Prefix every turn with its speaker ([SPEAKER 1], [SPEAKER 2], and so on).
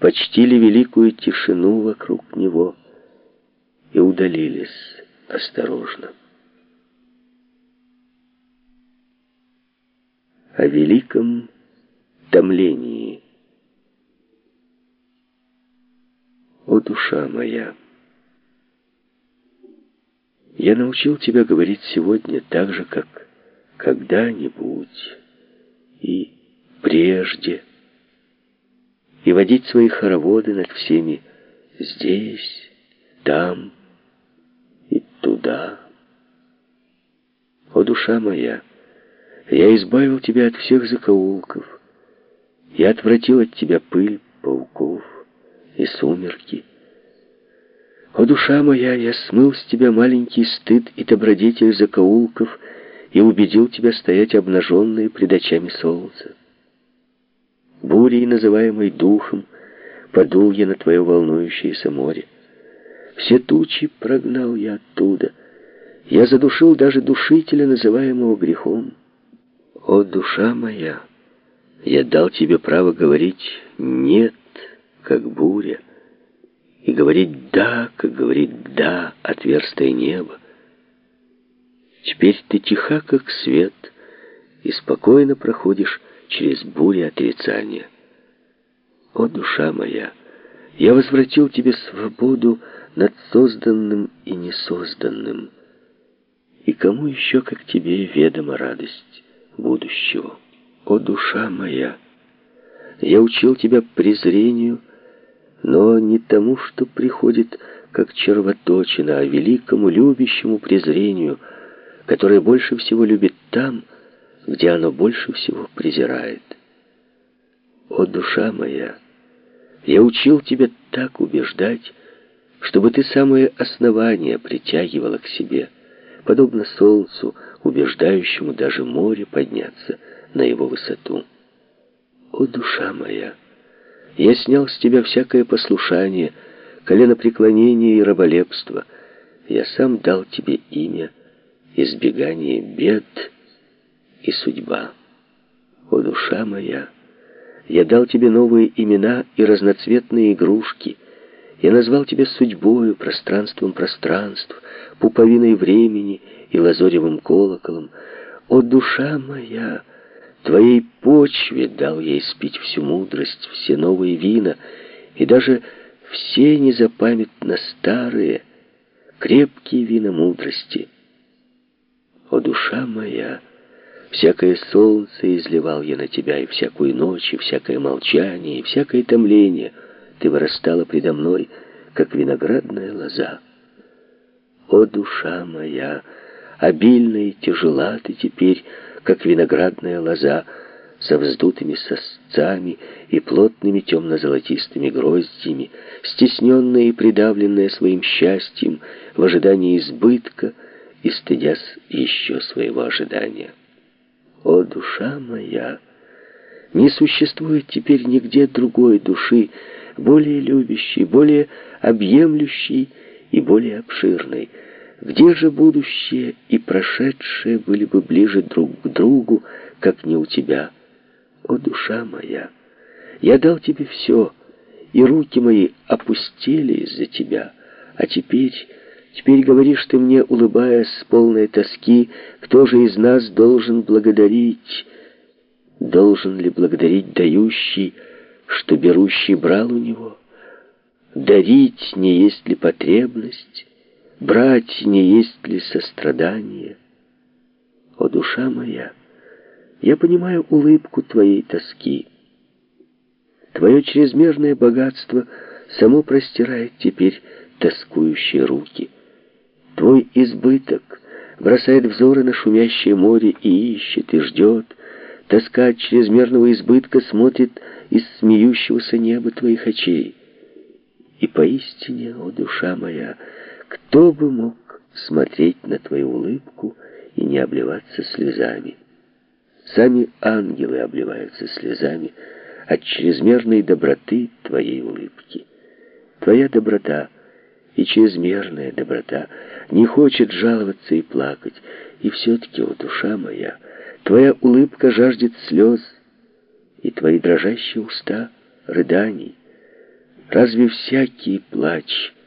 [SPEAKER 1] почтили великую тишину вокруг него и удалились осторожно. О великом томлении. О, душа моя! Я научил тебя говорить сегодня так же, как когда-нибудь и прежде, и водить свои хороводы над всеми здесь, там и туда. О, душа моя, я избавил тебя от всех закоулков, я отвратил от тебя пыль пауков и сумерки, о, душа моя, я смыл с тебя маленький стыд и добродетель закоулков и убедил тебя стоять обнаженной пред очами солнца. Бурей, называемой духом, подул я на твое волнующееся море. Все тучи прогнал я оттуда. Я задушил даже душителя, называемого грехом. О, душа моя, я дал тебе право говорить «нет», как буря и говорить «да», как говорит «да» отверстое небо. Теперь ты тиха, как свет, и спокойно проходишь через бури отрицания. О, душа моя, я возвратил тебе свободу над созданным и несозданным. И кому еще, как тебе, ведома радость будущего? О, душа моя, я учил тебя презрению, но не тому, что приходит как червоточина, а великому любящему презрению, которое больше всего любит там, где оно больше всего презирает. О, душа моя, я учил тебя так убеждать, чтобы ты самое основание притягивала к себе, подобно солнцу, убеждающему даже море подняться на его высоту. О, душа моя! Я снял с тебя всякое послушание, коленопреклонение и раболепство. Я сам дал тебе имя, избегание бед и судьба. О, душа моя, я дал тебе новые имена и разноцветные игрушки. Я назвал тебя судьбою, пространством пространств, пуповиной времени и лазоревым колоколом. О, душа моя! Твоей почве дал ей спить всю мудрость, все новые вина, и даже все незапамятно старые, крепкие вина мудрости. О, душа моя, всякое солнце изливал я на тебя, и всякую ночь, и всякое молчание, и всякое томление. Ты вырастала предо мной, как виноградная лоза. О, душа моя, обильная и тяжела ты теперь, как виноградная лоза, со вздутыми сосцами и плотными темно-золотистыми гроздьями, стесненная и придавленная своим счастьем в ожидании избытка и стыдясь еще своего ожидания. О, душа моя! Не существует теперь нигде другой души, более любящей, более объемлющей и более обширной, где же будущее и прошедшее были бы ближе друг к другу, как не у тебя? О, душа моя, я дал тебе все, и руки мои опустили из-за тебя, а теперь... Теперь говоришь ты мне, улыбаясь с полной тоски, кто же из нас должен благодарить? Должен ли благодарить дающий, что берущий брал у него? Дарить не есть ли потребность? Брать не есть ли сострадание? О, душа моя, я понимаю улыбку твоей тоски. Твое чрезмерное богатство само простирает теперь тоскующие руки. Твой избыток бросает взоры на шумящее море и ищет, и ждет. Тоска от чрезмерного избытка смотрит из смеющегося неба твоих очей. И поистине, о душа моя, кто бы мог смотреть на твою улыбку и не обливаться слезами? Сами ангелы обливаются слезами от чрезмерной доброты твоей улыбки. Твоя доброта и чрезмерная доброта не хочет жаловаться и плакать, и все-таки, о душа моя, твоя улыбка жаждет слез, и твои дрожащие уста — рыданий. Разве всякий плач